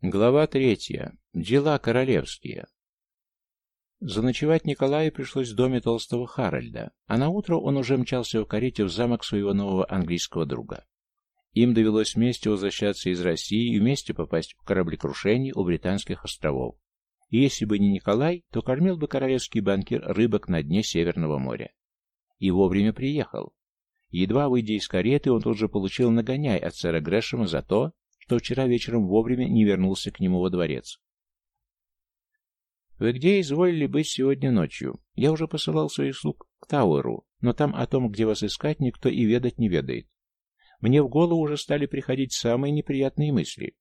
Глава третья. Дела королевские. Заночевать Николаю пришлось в доме толстого Харальда, а на утро он уже мчался в карете в замок своего нового английского друга. Им довелось вместе возвращаться из России и вместе попасть в кораблекрушение у Британских островов. И если бы не Николай, то кормил бы королевский банкир рыбок на дне Северного моря. И вовремя приехал. Едва выйдя из кареты, он тут же получил нагоняй от сэра Грэшема за то, что вчера вечером вовремя не вернулся к нему во дворец. «Вы где изволили быть сегодня ночью? Я уже посылал своих слуг к Тауэру, но там о том, где вас искать, никто и ведать не ведает. Мне в голову уже стали приходить самые неприятные мысли.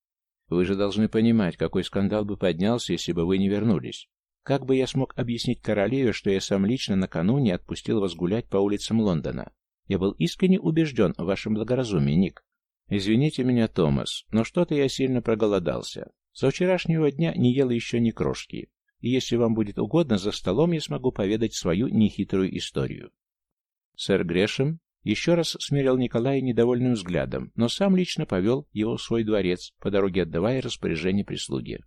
Вы же должны понимать, какой скандал бы поднялся, если бы вы не вернулись. Как бы я смог объяснить королеве, что я сам лично накануне отпустил вас гулять по улицам Лондона? Я был искренне убежден в вашем благоразумии, Ник. Извините меня, Томас, но что-то я сильно проголодался. Со вчерашнего дня не ел еще ни крошки. И если вам будет угодно, за столом я смогу поведать свою нехитрую историю. Сэр Грешем еще раз смерил Николая недовольным взглядом, но сам лично повел его в свой дворец, по дороге отдавая распоряжение прислуги.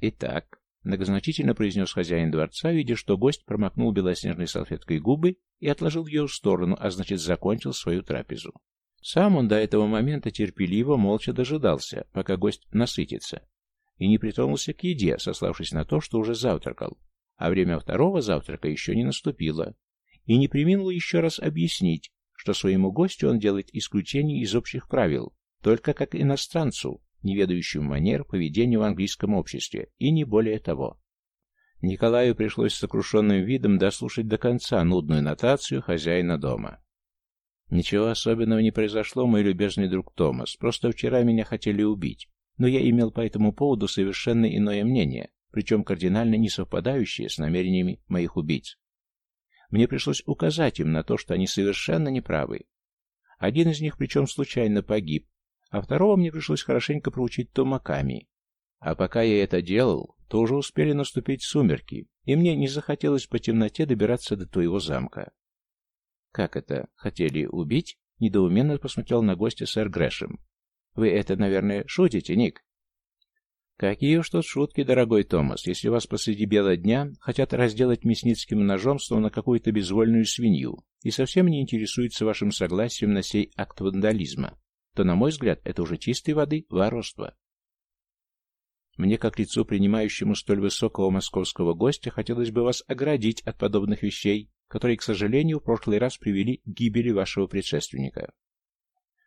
Итак, Многозначительно произнес хозяин дворца, видя, что гость промокнул белоснежной салфеткой губы и отложил ее в сторону, а значит, закончил свою трапезу. Сам он до этого момента терпеливо, молча дожидался, пока гость насытится, и не притронулся к еде, сославшись на то, что уже завтракал, а время второго завтрака еще не наступило, и не приминул еще раз объяснить, что своему гостю он делает исключение из общих правил, только как иностранцу, не ведающим манер поведения в английском обществе, и не более того. Николаю пришлось с сокрушенным видом дослушать до конца нудную нотацию хозяина дома. «Ничего особенного не произошло, мой любезный друг Томас. Просто вчера меня хотели убить, но я имел по этому поводу совершенно иное мнение, причем кардинально не совпадающее с намерениями моих убийц. Мне пришлось указать им на то, что они совершенно неправы. Один из них, причем случайно погиб, а второго мне пришлось хорошенько проучить тумаками. А пока я это делал, то уже успели наступить сумерки, и мне не захотелось по темноте добираться до твоего замка. «Как это? Хотели убить?» — недоуменно посмотрел на гостя сэр Грэшем. «Вы это, наверное, шутите, Ник?» «Какие уж тут шутки, дорогой Томас, если вас посреди бела дня хотят разделать мясницким ножом, словно какую-то безвольную свинью, и совсем не интересуются вашим согласием на сей акт вандализма то, на мой взгляд, это уже чистой воды воровство. Мне, как лицу, принимающему столь высокого московского гостя, хотелось бы вас оградить от подобных вещей, которые, к сожалению, в прошлый раз привели к гибели вашего предшественника.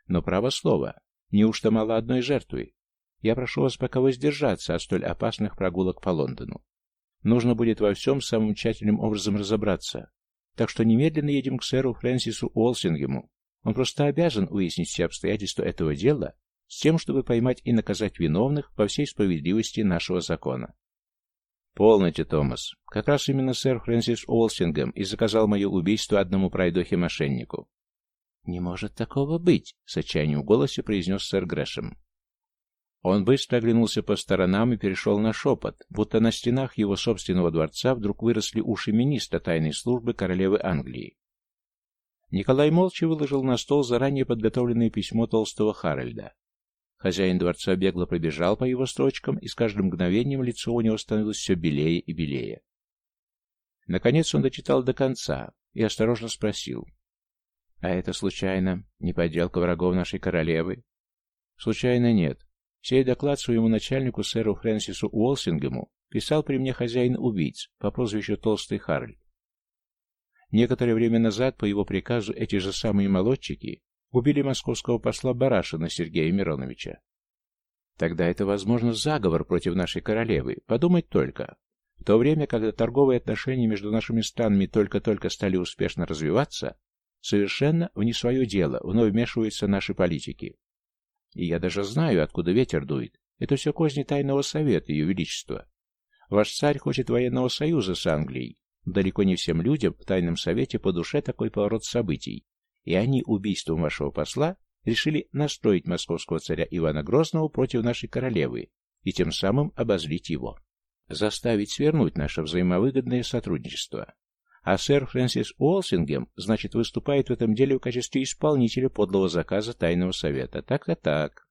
Но право слово, неужто мало одной жертвы? Я прошу вас пока воздержаться от столь опасных прогулок по Лондону. Нужно будет во всем самым тщательным образом разобраться. Так что немедленно едем к сэру Фрэнсису Уолсингему, он просто обязан выяснить все обстоятельства этого дела с тем, чтобы поймать и наказать виновных по всей справедливости нашего закона. Полноте, Томас. Как раз именно сэр Фрэнсис Уолсингем и заказал мое убийство одному пройдохе-мошеннику. «Не может такого быть!» — с отчаянием в голосе произнес сэр Грэшем. Он быстро оглянулся по сторонам и перешел на шепот, будто на стенах его собственного дворца вдруг выросли уши министра тайной службы королевы Англии. Николай молча выложил на стол заранее подготовленное письмо толстого Харальда. Хозяин дворца бегло пробежал по его строчкам, и с каждым мгновением лицо у него становилось все белее и белее. Наконец он дочитал до конца и осторожно спросил. «А это, случайно, не подделка врагов нашей королевы?» «Случайно нет. Сей доклад своему начальнику, сэру Фрэнсису Уолсингему, писал при мне хозяин убийц по прозвищу Толстый Харальд. Некоторое время назад, по его приказу, эти же самые молодчики убили московского посла Барашина Сергея Мироновича. Тогда это, возможно, заговор против нашей королевы. Подумать только. В то время, когда торговые отношения между нашими странами только-только стали успешно развиваться, совершенно в не свое дело вновь вмешиваются наши политики. И я даже знаю, откуда ветер дует. Это все козни тайного совета, ее величества. Ваш царь хочет военного союза с Англией, Далеко не всем людям в тайном совете по душе такой поворот событий, и они убийством вашего посла решили настроить московского царя Ивана Грозного против нашей королевы и тем самым обозлить его. Заставить свернуть наше взаимовыгодное сотрудничество. А сэр Фрэнсис Уолсингем, значит, выступает в этом деле в качестве исполнителя подлого заказа тайного совета. Так-то так.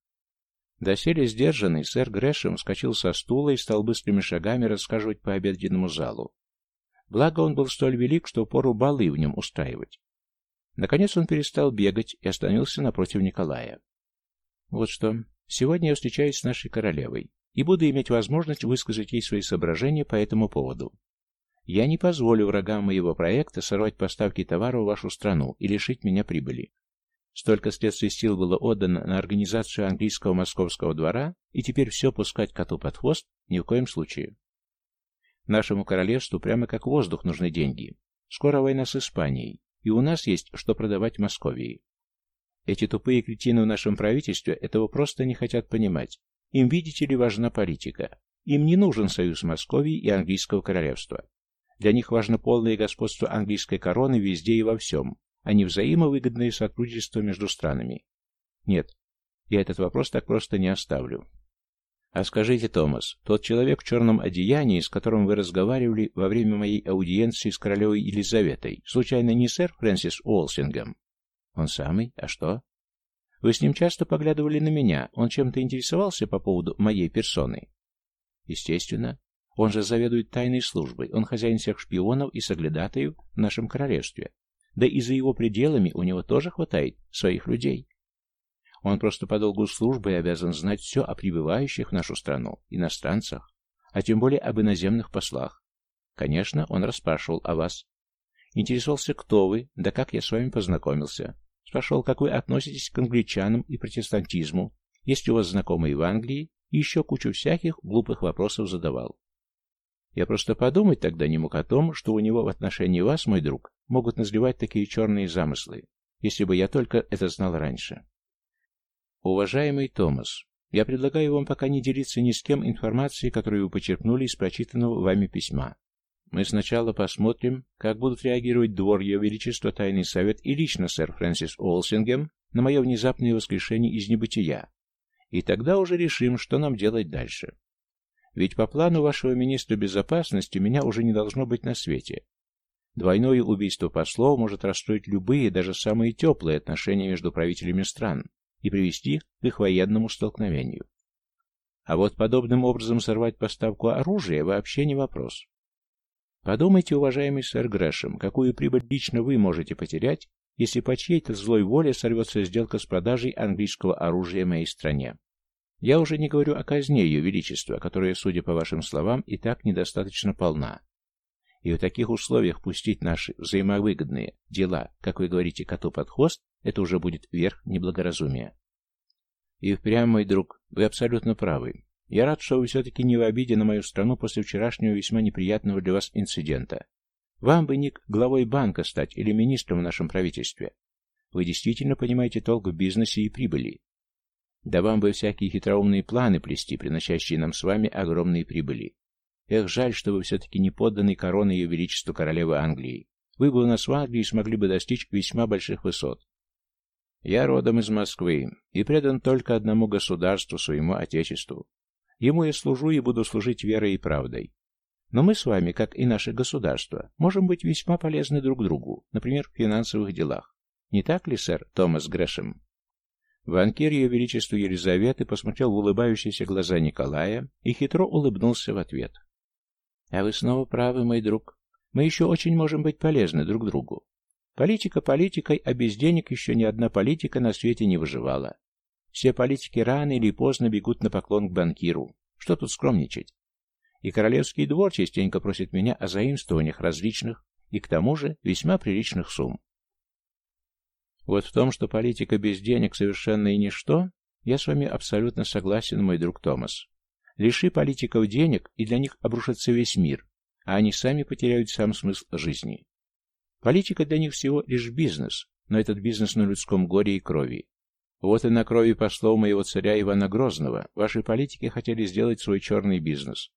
Доселе сдержанный сэр Грэшем вскочил со стула и стал быстрыми шагами рассказывать по обеденному залу. Благо он был столь велик, что пору балы в нем устраивать. Наконец он перестал бегать и остановился напротив Николая. «Вот что, сегодня я встречаюсь с нашей королевой и буду иметь возможность высказать ей свои соображения по этому поводу. Я не позволю врагам моего проекта сорвать поставки товара в вашу страну и лишить меня прибыли. Столько следствий сил было отдано на организацию английского московского двора, и теперь все пускать коту под хвост ни в коем случае. Нашему королевству прямо как воздух нужны деньги. Скоро война с Испанией, и у нас есть что продавать Московии. Эти тупые кретины в нашем правительстве этого просто не хотят понимать. Им, видите ли, важна политика. Им не нужен союз Московии и английского королевства. Для них важно полное господство английской короны везде и во всем, а не взаимовыгодное сотрудничество между странами. Нет, я этот вопрос так просто не оставлю. А скажите, Томас, тот человек в черном одеянии, с которым вы разговаривали во время моей аудиенции с королевой Елизаветой, случайно не сэр Фрэнсис Уолсингем? Он самый? А что? Вы с ним часто поглядывали на меня. Он чем-то интересовался по поводу моей персоны? Естественно. Он же заведует тайной службой. Он хозяин всех шпионов и соглядатаев в нашем королевстве. Да и за его пределами у него тоже хватает своих людей. Он просто по долгу службы обязан знать все о прибывающих в нашу страну иностранцах, а тем более об иноземных послах. Конечно, он расспрашивал о вас. Интересовался, кто вы, да как я с вами познакомился. Спрашивал, как вы относитесь к англичанам и протестантизму, есть у вас знакомые в Англии, и еще кучу всяких глупых вопросов задавал. Я просто подумать тогда не мог о том, что у него в отношении вас, мой друг, могут назревать такие черные замыслы, если бы я только это знал раньше. Уважаемый Томас, я предлагаю вам пока не делиться ни с кем информацией, которую вы почерпнули из прочитанного вами письма. Мы сначала посмотрим, как будут реагировать двор Ее Величества, Тайный Совет и лично сэр Фрэнсис Уолсингем на мое внезапное воскрешение из небытия, и тогда уже решим, что нам делать дальше. Ведь по плану вашего министра безопасности меня уже не должно быть на свете. Двойное убийство послов может расстроить любые, даже самые теплые отношения между правителями стран и привести к их военному столкновению. А вот подобным образом сорвать поставку оружия вообще не вопрос. Подумайте, уважаемый сэр Грэшем, какую прибыль лично вы можете потерять, если по чьей-то злой воле сорвется сделка с продажей английского оружия моей стране. Я уже не говорю о казне Ее Величества, которая, судя по вашим словам, и так недостаточно полна. И в таких условиях пустить наши взаимовыгодные дела, как вы говорите, коту под хвост, это уже будет верх неблагоразумия. И впрямь, мой друг, вы абсолютно правы. Я рад, что вы все-таки не в обиде на мою страну после вчерашнего весьма неприятного для вас инцидента. Вам бы не главой банка стать или министром в нашем правительстве. Вы действительно понимаете толк в бизнесе и прибыли. Да вам бы всякие хитроумные планы плести, приносящие нам с вами огромные прибыли. Эх, жаль, что вы все-таки не подданы короны Ее Величеству Королевы Англии. Вы бы у нас в Англии смогли бы достичь весьма больших высот. Я родом из Москвы и предан только одному государству, своему Отечеству. Ему я служу и буду служить верой и правдой. Но мы с вами, как и наше государство, можем быть весьма полезны друг другу, например, в финансовых делах. Не так ли, сэр Томас Грэшем? Банкир Ее Величеству Елизаветы посмотрел в улыбающиеся глаза Николая и хитро улыбнулся в ответ. «А вы снова правы, мой друг. Мы еще очень можем быть полезны друг другу. Политика политикой, а без денег еще ни одна политика на свете не выживала. Все политики рано или поздно бегут на поклон к банкиру. Что тут скромничать? И королевский двор частенько просит меня о заимствованиях различных и к тому же весьма приличных сумм. Вот в том, что политика без денег совершенно и ничто, я с вами абсолютно согласен, мой друг Томас. Лиши политиков денег, и для них обрушится весь мир, а они сами потеряют сам смысл жизни. Политика для них всего лишь бизнес, но этот бизнес на людском горе и крови. Вот и на крови послов моего царя Ивана Грозного ваши политики хотели сделать свой черный бизнес.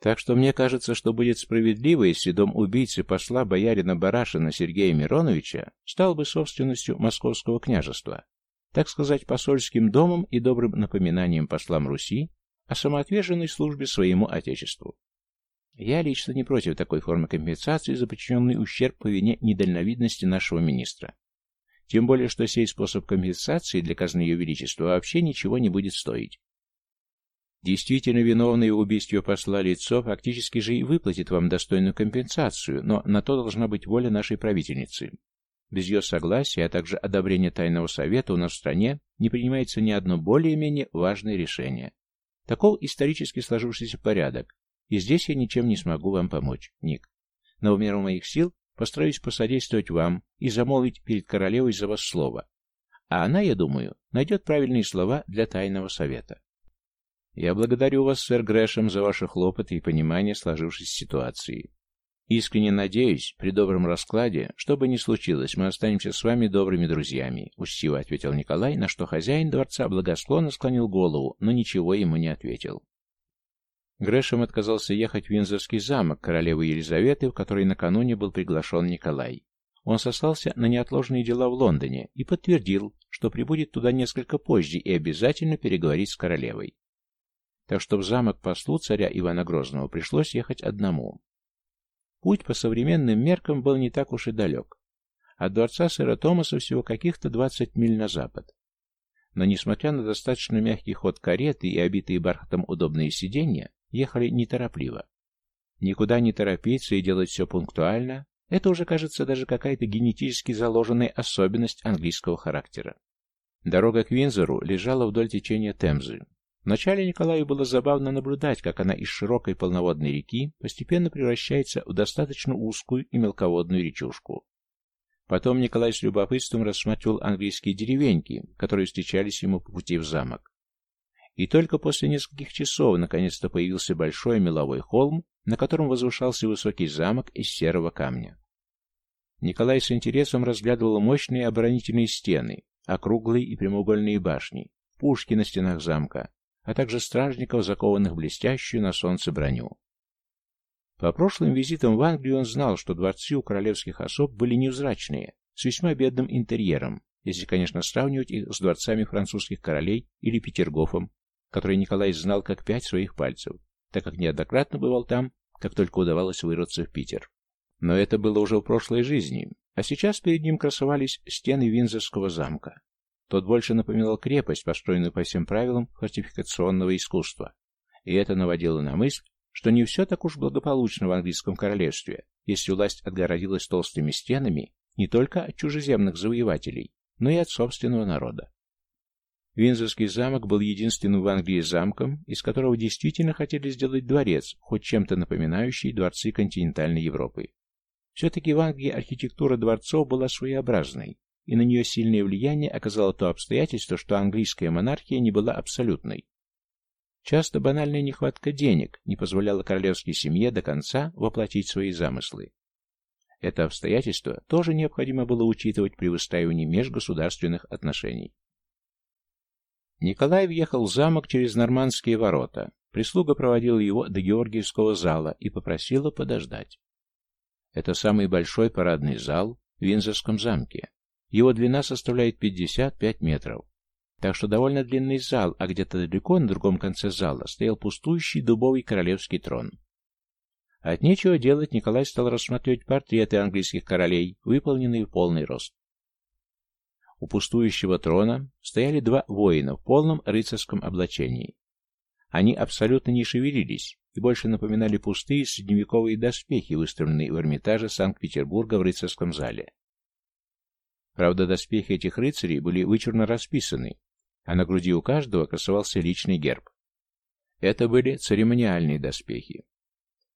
Так что мне кажется, что будет справедливо, если дом убийцы посла боярина Барашина Сергея Мироновича стал бы собственностью московского княжества, так сказать, посольским домом и добрым напоминанием послам Руси о самоотверженной службе своему Отечеству. Я лично не против такой формы компенсации за причиненный ущерб по вине недальновидности нашего министра. Тем более, что сей способ компенсации для казны Ее Величества вообще ничего не будет стоить, Действительно виновное в убийстве посла лицо фактически же и выплатит вам достойную компенсацию, но на то должна быть воля нашей правительницы. Без ее согласия, а также одобрения тайного совета у нас в стране не принимается ни одно более-менее важное решение. Таков исторически сложившийся порядок, и здесь я ничем не смогу вам помочь, Ник. Но в меру моих сил постараюсь посодействовать вам и замолвить перед королевой за вас слово. А она, я думаю, найдет правильные слова для тайного совета. Я благодарю вас, сэр Грэшем, за ваши хлопоты и понимание сложившейся ситуации. Искренне надеюсь, при добром раскладе, что бы ни случилось, мы останемся с вами добрыми друзьями, учтиво ответил Николай, на что хозяин дворца благосклонно склонил голову, но ничего ему не ответил. Грэшем отказался ехать в Винзорский замок королевы Елизаветы, в который накануне был приглашен Николай. Он сослался на неотложные дела в Лондоне и подтвердил, что прибудет туда несколько позже и обязательно переговорит с королевой. Так что в замок послу царя Ивана Грозного пришлось ехать одному. Путь по современным меркам был не так уж и далек. От дворца сэра Томаса всего каких-то 20 миль на запад. Но, несмотря на достаточно мягкий ход кареты и обитые бархатом удобные сиденья, ехали неторопливо. Никуда не торопиться и делать все пунктуально – это уже, кажется, даже какая-то генетически заложенная особенность английского характера. Дорога к Винзору лежала вдоль течения Темзы, Вначале Николаю было забавно наблюдать, как она из широкой полноводной реки постепенно превращается в достаточно узкую и мелководную речушку. Потом Николай с любопытством рассматривал английские деревеньки, которые встречались ему по пути в замок. И только после нескольких часов наконец-то появился большой меловой холм, на котором возвышался высокий замок из серого камня. Николай с интересом разглядывал мощные оборонительные стены, округлые и прямоугольные башни, пушки на стенах замка, а также стражников, закованных блестящую на солнце броню. По прошлым визитам в Англию он знал, что дворцы у королевских особ были невзрачные, с весьма бедным интерьером, если, конечно, сравнивать их с дворцами французских королей или Петергофом, которые Николай знал как пять своих пальцев, так как неоднократно бывал там, как только удавалось вырваться в Питер. Но это было уже в прошлой жизни, а сейчас перед ним красовались стены Винзорского замка. Тот больше напоминал крепость, построенную по всем правилам фортификационного искусства. И это наводило на мысль, что не все так уж благополучно в английском королевстве, если власть отгородилась толстыми стенами не только от чужеземных завоевателей, но и от собственного народа. Винзорский замок был единственным в Англии замком, из которого действительно хотели сделать дворец, хоть чем-то напоминающий дворцы континентальной Европы. Все-таки в Англии архитектура дворцов была своеобразной, и на нее сильное влияние оказало то обстоятельство, что английская монархия не была абсолютной. Часто банальная нехватка денег не позволяла королевской семье до конца воплотить свои замыслы. Это обстоятельство тоже необходимо было учитывать при выстраивании межгосударственных отношений. Николай въехал в замок через нормандские ворота. Прислуга проводила его до Георгиевского зала и попросила подождать. Это самый большой парадный зал в Винзорском замке. Его длина составляет 55 метров. Так что довольно длинный зал, а где-то далеко, на другом конце зала, стоял пустующий дубовый королевский трон. От нечего делать Николай стал рассматривать портреты английских королей, выполненные в полный рост. У пустующего трона стояли два воина в полном рыцарском облачении. Они абсолютно не шевелились и больше напоминали пустые средневековые доспехи, выставленные в Эрмитаже Санкт-Петербурга в рыцарском зале. Правда, доспехи этих рыцарей были вычурно расписаны, а на груди у каждого красовался личный герб. Это были церемониальные доспехи.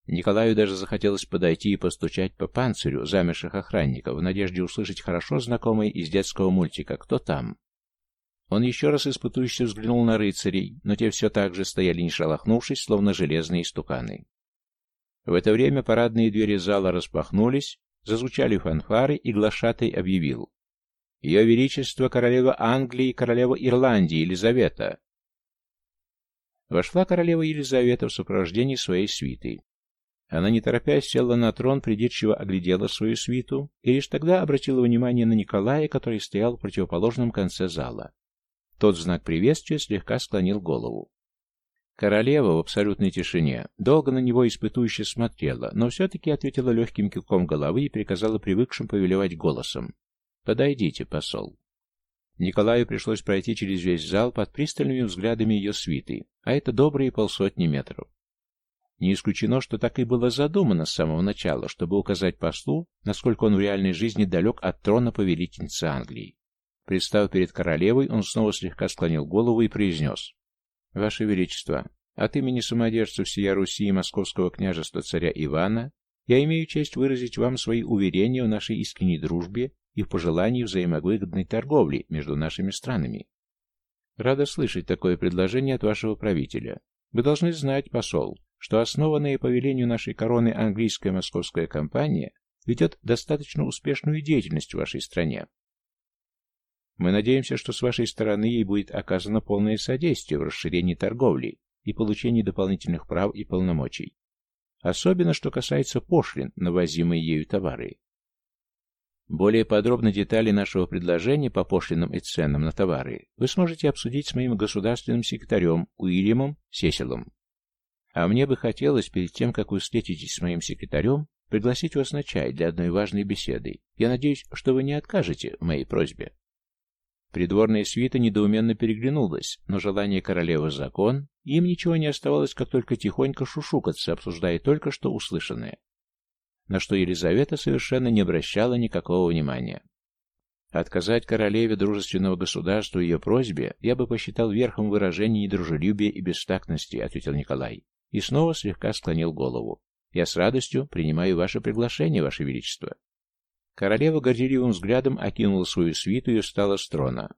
Николаю даже захотелось подойти и постучать по панцирю замерших охранников в надежде услышать хорошо знакомый из детского мультика «Кто там?». Он еще раз испытующе взглянул на рыцарей, но те все так же стояли не шелохнувшись, словно железные стуканы. В это время парадные двери зала распахнулись, зазвучали фанфары, и глашатай объявил ее Величество королева Англии и королева Ирландии Елизавета. Вошла королева Елизавета в сопровождении своей свиты. Она, не торопясь, села на трон, придирчиво оглядела свою свиту и лишь тогда обратила внимание на Николая, который стоял в противоположном конце зала. Тот знак приветствия слегка склонил голову. Королева в абсолютной тишине долго на него испытующе смотрела, но все-таки ответила легким кивком головы и приказала привыкшим повелевать голосом. «Подойдите, посол». Николаю пришлось пройти через весь зал под пристальными взглядами ее свиты, а это добрые полсотни метров. Не исключено, что так и было задумано с самого начала, чтобы указать послу, насколько он в реальной жизни далек от трона повелительницы Англии. Представ перед королевой, он снова слегка склонил голову и произнес. «Ваше Величество, от имени самодержцев всея Руси и Московского княжества царя Ивана я имею честь выразить вам свои уверения в нашей искренней дружбе и в пожелании взаимовыгодной торговли между нашими странами. Рада слышать такое предложение от вашего правителя. Вы должны знать, посол, что основанная по велению нашей короны английская московская компания ведет достаточно успешную деятельность в вашей стране. Мы надеемся, что с вашей стороны ей будет оказано полное содействие в расширении торговли и получении дополнительных прав и полномочий. Особенно, что касается пошлин на возимые ею товары. Более подробно детали нашего предложения по пошлинам и ценам на товары вы сможете обсудить с моим государственным секретарем Уильямом Сесилом. А мне бы хотелось, перед тем, как вы встретитесь с моим секретарем, пригласить вас на чай для одной важной беседы. Я надеюсь, что вы не откажете в моей просьбе. Придворная свита недоуменно переглянулась, но желание королевы закон, им ничего не оставалось, как только тихонько шушукаться, обсуждая только что услышанное. На что Елизавета совершенно не обращала никакого внимания. Отказать королеве дружественного государства ее просьбе я бы посчитал верхом выражения недружелюбия и бестактности, ответил Николай, и снова слегка склонил голову. Я с радостью принимаю ваше приглашение, ваше величество. Королева горделивым взглядом окинула свою свиту и встала с трона.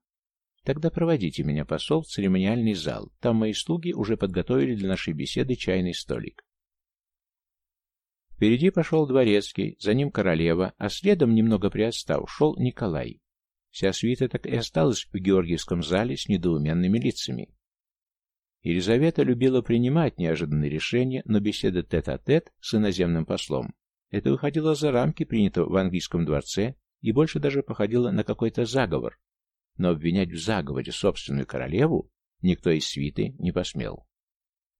«Тогда проводите меня, посол, в церемониальный зал. Там мои слуги уже подготовили для нашей беседы чайный столик». Впереди пошел дворецкий, за ним королева, а следом, немного приотстав, шел Николай. Вся свита так и осталась в Георгиевском зале с недоуменными лицами. Елизавета любила принимать неожиданные решения, но беседа тет-а-тет -тет с иноземным послом это выходило за рамки принятого в английском дворце и больше даже походило на какой-то заговор. Но обвинять в заговоре собственную королеву никто из свиты не посмел.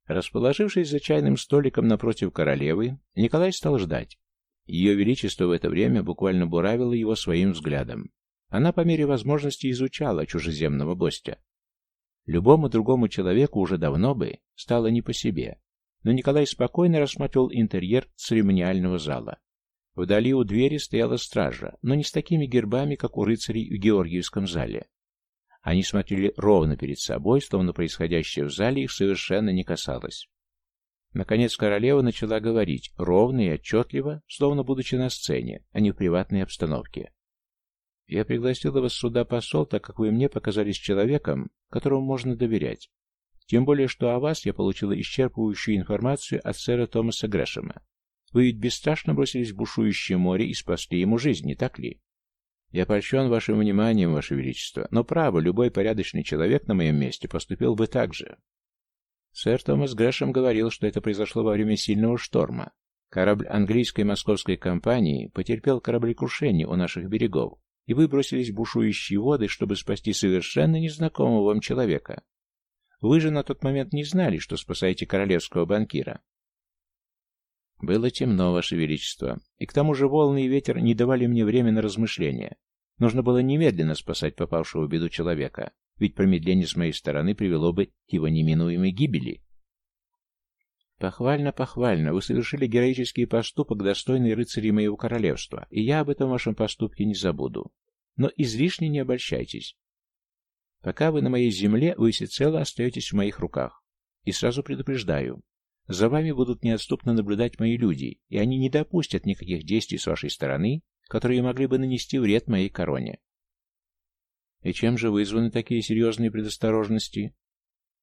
Расположившись за чайным столиком напротив королевы, Николай стал ждать. Ее Величество в это время буквально буравило его своим взглядом. Она по мере возможности изучала чужеземного гостя. Любому другому человеку уже давно бы стало не по себе, но Николай спокойно рассматривал интерьер церемониального зала. Вдали у двери стояла стража, но не с такими гербами, как у рыцарей в Георгиевском зале. Они смотрели ровно перед собой, словно происходящее в зале их совершенно не касалось. Наконец королева начала говорить, ровно и отчетливо, словно будучи на сцене, а не в приватной обстановке. «Я пригласила вас сюда, посол, так как вы мне показались человеком, которому можно доверять. Тем более, что о вас я получила исчерпывающую информацию от сэра Томаса Грэшема. Вы ведь бесстрашно бросились в бушующее море и спасли ему жизнь, не так ли? Я польщен вашим вниманием, ваше величество, но право, любой порядочный человек на моем месте поступил бы так же. Сэр Томас Грэшем говорил, что это произошло во время сильного шторма. Корабль английской московской компании потерпел кораблекрушение у наших берегов, и вы бросились в бушующие воды, чтобы спасти совершенно незнакомого вам человека. Вы же на тот момент не знали, что спасаете королевского банкира. Было темно, Ваше Величество, и к тому же волны и ветер не давали мне время на размышления. Нужно было немедленно спасать попавшего в беду человека, ведь промедление с моей стороны привело бы к его неминуемой гибели. Похвально, похвально, вы совершили героический поступок, достойный рыцарей моего королевства, и я об этом вашем поступке не забуду. Но излишне не обольщайтесь. Пока вы на моей земле, вы всецело остаетесь в моих руках. И сразу предупреждаю, за вами будут неотступно наблюдать мои люди, и они не допустят никаких действий с вашей стороны, которые могли бы нанести вред моей короне. И чем же вызваны такие серьезные предосторожности?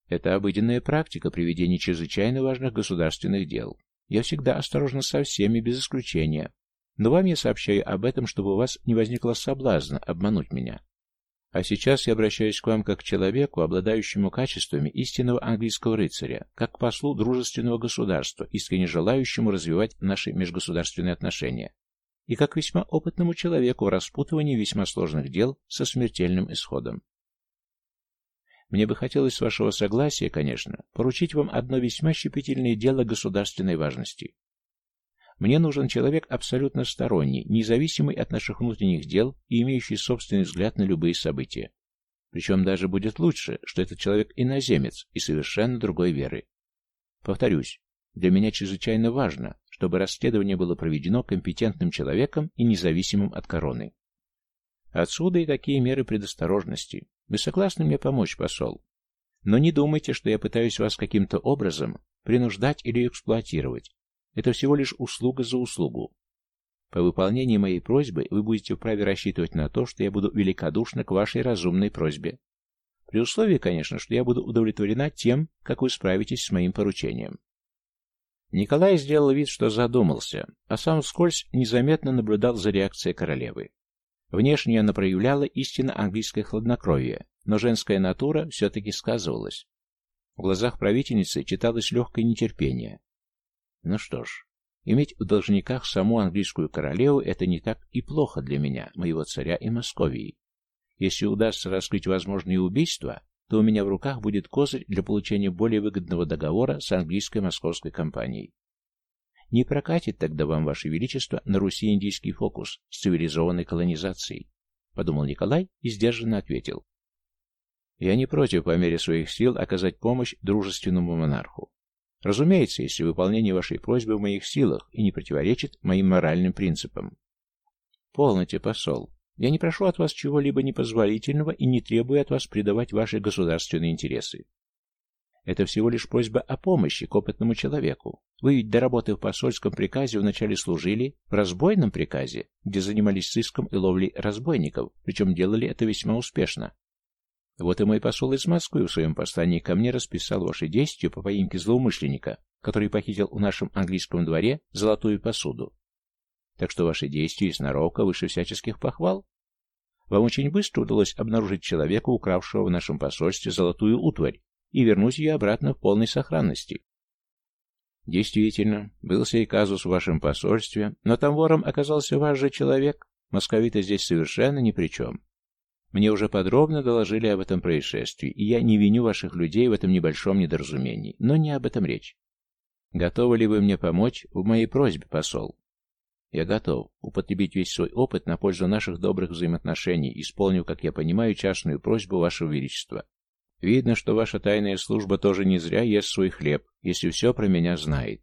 Это обыденная практика при ведении чрезвычайно важных государственных дел. Я всегда осторожна со всеми, без исключения. Но вам я сообщаю об этом, чтобы у вас не возникло соблазна обмануть меня. А сейчас я обращаюсь к вам как к человеку, обладающему качествами истинного английского рыцаря, как к послу дружественного государства, искренне желающему развивать наши межгосударственные отношения, и как весьма опытному человеку в распутывании весьма сложных дел со смертельным исходом. Мне бы хотелось с вашего согласия, конечно, поручить вам одно весьма щепетильное дело государственной важности. Мне нужен человек абсолютно сторонний, независимый от наших внутренних дел и имеющий собственный взгляд на любые события. Причем даже будет лучше, что этот человек иноземец и совершенно другой веры. Повторюсь, для меня чрезвычайно важно, чтобы расследование было проведено компетентным человеком и независимым от короны. Отсюда и такие меры предосторожности. Вы согласны мне помочь, посол? Но не думайте, что я пытаюсь вас каким-то образом принуждать или эксплуатировать. Это всего лишь услуга за услугу. По выполнении моей просьбы вы будете вправе рассчитывать на то, что я буду великодушна к вашей разумной просьбе. При условии, конечно, что я буду удовлетворена тем, как вы справитесь с моим поручением. Николай сделал вид, что задумался, а сам вскользь незаметно наблюдал за реакцией королевы. Внешне она проявляла истинно английское хладнокровие, но женская натура все-таки сказывалась. В глазах правительницы читалось легкое нетерпение. Ну что ж, иметь в должниках саму английскую королеву – это не так и плохо для меня, моего царя и Московии. Если удастся раскрыть возможные убийства, то у меня в руках будет козырь для получения более выгодного договора с английской московской компанией. Не прокатит тогда вам, Ваше Величество, на Руси индийский фокус с цивилизованной колонизацией, подумал Николай и сдержанно ответил. Я не против по мере своих сил оказать помощь дружественному монарху. Разумеется, если выполнение вашей просьбы в моих силах и не противоречит моим моральным принципам. Полноте, посол. Я не прошу от вас чего-либо непозволительного и не требую от вас предавать ваши государственные интересы. Это всего лишь просьба о помощи к опытному человеку. Вы ведь до работы в посольском приказе вначале служили в разбойном приказе, где занимались сыском и ловлей разбойников, причем делали это весьма успешно. Вот и мой посол из Москвы в своем послании ко мне расписал ваши действия по поимке злоумышленника, который похитил у нашем английском дворе золотую посуду. Так что ваши действия и сноровка выше всяческих похвал. Вам очень быстро удалось обнаружить человека, укравшего в нашем посольстве золотую утварь, и вернуть ее обратно в полной сохранности. Действительно, был сей казус в вашем посольстве, но там вором оказался ваш же человек. Московиты здесь совершенно ни при чем. Мне уже подробно доложили об этом происшествии, и я не виню ваших людей в этом небольшом недоразумении, но не об этом речь. Готовы ли вы мне помочь в моей просьбе, посол? Я готов употребить весь свой опыт на пользу наших добрых взаимоотношений, исполнив, как я понимаю, частную просьбу вашего величества. Видно, что ваша тайная служба тоже не зря ест свой хлеб, если все про меня знает.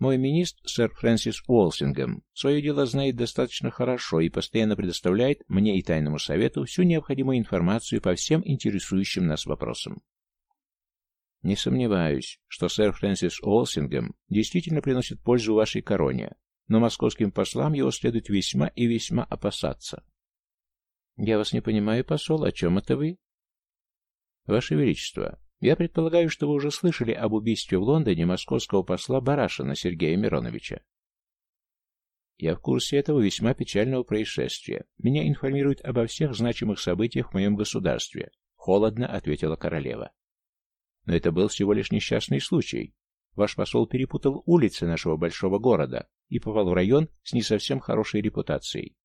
Мой министр, сэр Фрэнсис Уолсингем, свое дело знает достаточно хорошо и постоянно предоставляет мне и тайному совету всю необходимую информацию по всем интересующим нас вопросам. Не сомневаюсь, что сэр Фрэнсис Уолсингем действительно приносит пользу вашей короне, но московским послам его следует весьма и весьма опасаться. Я вас не понимаю, посол, о чем это вы? Ваше Величество, я предполагаю, что вы уже слышали об убийстве в Лондоне московского посла Барашина Сергея Мироновича. Я в курсе этого весьма печального происшествия. Меня информируют обо всех значимых событиях в моем государстве. Холодно ответила королева. Но это был всего лишь несчастный случай. Ваш посол перепутал улицы нашего большого города и попал в район с не совсем хорошей репутацией.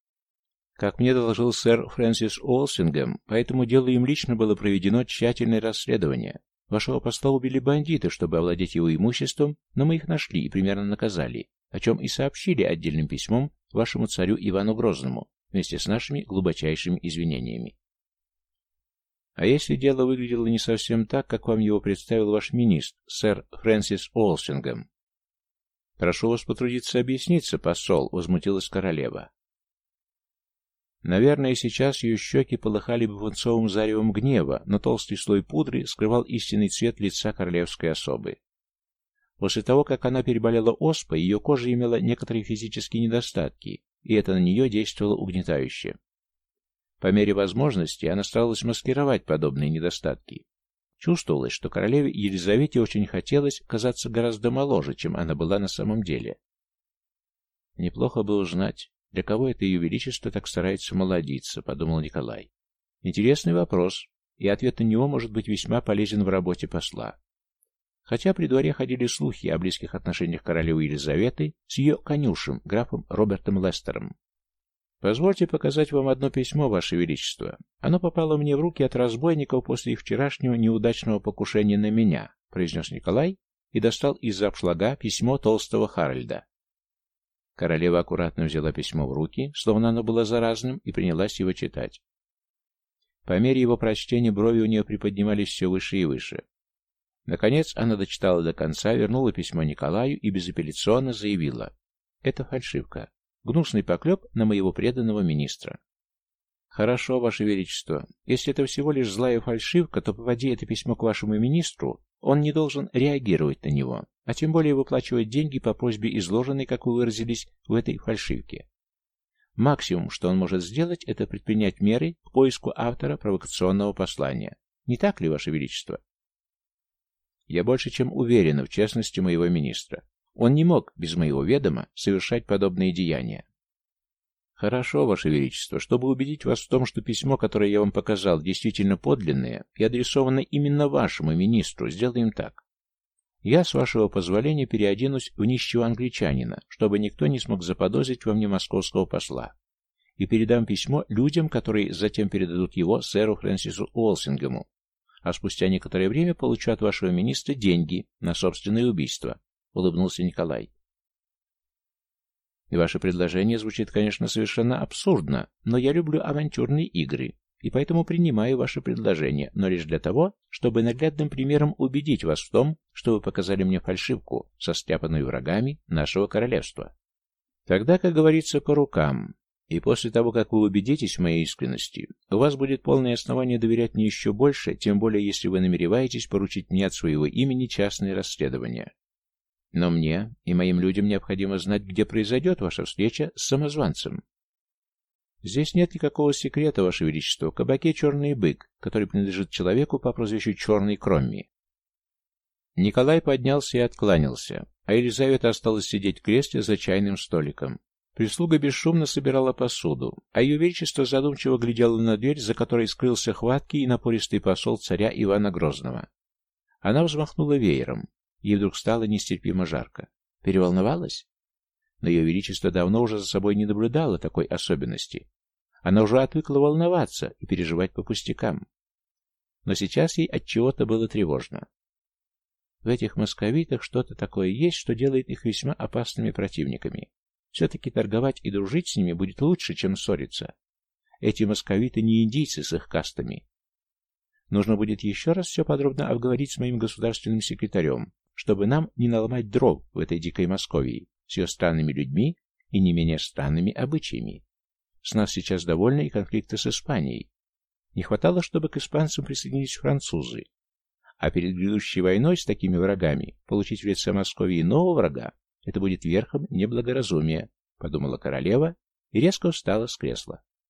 Как мне доложил сэр Фрэнсис Уолсингем, по этому делу им лично было проведено тщательное расследование. Вашего посла убили бандиты, чтобы овладеть его имуществом, но мы их нашли и примерно наказали, о чем и сообщили отдельным письмом вашему царю Ивану Грозному, вместе с нашими глубочайшими извинениями. А если дело выглядело не совсем так, как вам его представил ваш министр, сэр Фрэнсис Олсингем? Прошу вас потрудиться объясниться, посол, возмутилась королева. Наверное, сейчас ее щеки полыхали бы пунцовым заревом гнева, но толстый слой пудры скрывал истинный цвет лица королевской особы. После того, как она переболела оспой, ее кожа имела некоторые физические недостатки, и это на нее действовало угнетающе. По мере возможности она старалась маскировать подобные недостатки. Чувствовалось, что королеве Елизавете очень хотелось казаться гораздо моложе, чем она была на самом деле. Неплохо бы узнать, для кого это ее величество так старается молодиться, подумал Николай. Интересный вопрос, и ответ на него может быть весьма полезен в работе посла. Хотя при дворе ходили слухи о близких отношениях королевы Елизаветы с ее конюшем, графом Робертом Лестером. Позвольте показать вам одно письмо, Ваше Величество. Оно попало мне в руки от разбойников после их вчерашнего неудачного покушения на меня, произнес Николай и достал из-за обшлага письмо толстого Харальда. Королева аккуратно взяла письмо в руки, словно оно было заразным, и принялась его читать. По мере его прочтения брови у нее приподнимались все выше и выше. Наконец она дочитала до конца, вернула письмо Николаю и безапелляционно заявила. «Это фальшивка. Гнусный поклеп на моего преданного министра». «Хорошо, Ваше Величество. Если это всего лишь злая фальшивка, то, попади это письмо к вашему министру, он не должен реагировать на него, а тем более выплачивать деньги по просьбе изложенной, как вы выразились, в этой фальшивке. Максимум, что он может сделать, это предпринять меры к поиску автора провокационного послания. Не так ли, Ваше Величество? Я больше чем уверена в честности моего министра. Он не мог, без моего ведома, совершать подобные деяния. Хорошо, Ваше Величество, чтобы убедить вас в том, что письмо, которое я вам показал, действительно подлинное и адресовано именно вашему министру, сделаем так. Я, с вашего позволения, переоденусь в нищего англичанина, чтобы никто не смог заподозрить во мне московского посла, и передам письмо людям, которые затем передадут его сэру Фрэнсису Уолсингему, а спустя некоторое время получу от вашего министра деньги на собственное убийство», — улыбнулся Николай. И ваше предложение звучит, конечно, совершенно абсурдно, но я люблю авантюрные игры, и поэтому принимаю ваше предложение, но лишь для того, чтобы наглядным примером убедить вас в том, что вы показали мне фальшивку, состряпанную врагами нашего королевства. Тогда, как говорится, по рукам. И после того, как вы убедитесь в моей искренности, у вас будет полное основание доверять мне еще больше, тем более если вы намереваетесь поручить мне от своего имени частное расследование. Но мне и моим людям необходимо знать, где произойдет ваша встреча с самозванцем. Здесь нет никакого секрета, Ваше Величество. В кабаке «Черный бык», который принадлежит человеку по прозвищу Черный Кромми. Николай поднялся и откланялся, а Елизавета осталась сидеть в кресле за чайным столиком. Прислуга бесшумно собирала посуду, а ее величество задумчиво глядело на дверь, за которой скрылся хваткий и напористый посол царя Ивана Грозного. Она взмахнула веером. Ей вдруг стало нестерпимо жарко. Переволновалась? Но ее величество давно уже за собой не наблюдало такой особенности. Она уже отвыкла волноваться и переживать по пустякам. Но сейчас ей от чего-то было тревожно. В этих московитах что-то такое есть, что делает их весьма опасными противниками. Все-таки торговать и дружить с ними будет лучше, чем ссориться. Эти московиты не индийцы с их кастами. Нужно будет еще раз все подробно обговорить с моим государственным секретарем, чтобы нам не наломать дров в этой дикой Московии с ее странными людьми и не менее странными обычаями. С нас сейчас довольны и конфликты с Испанией. Не хватало, чтобы к испанцам присоединились французы. А перед грядущей войной с такими врагами получить в лице Москвы нового врага — это будет верхом неблагоразумия, подумала королева и резко встала с кресла.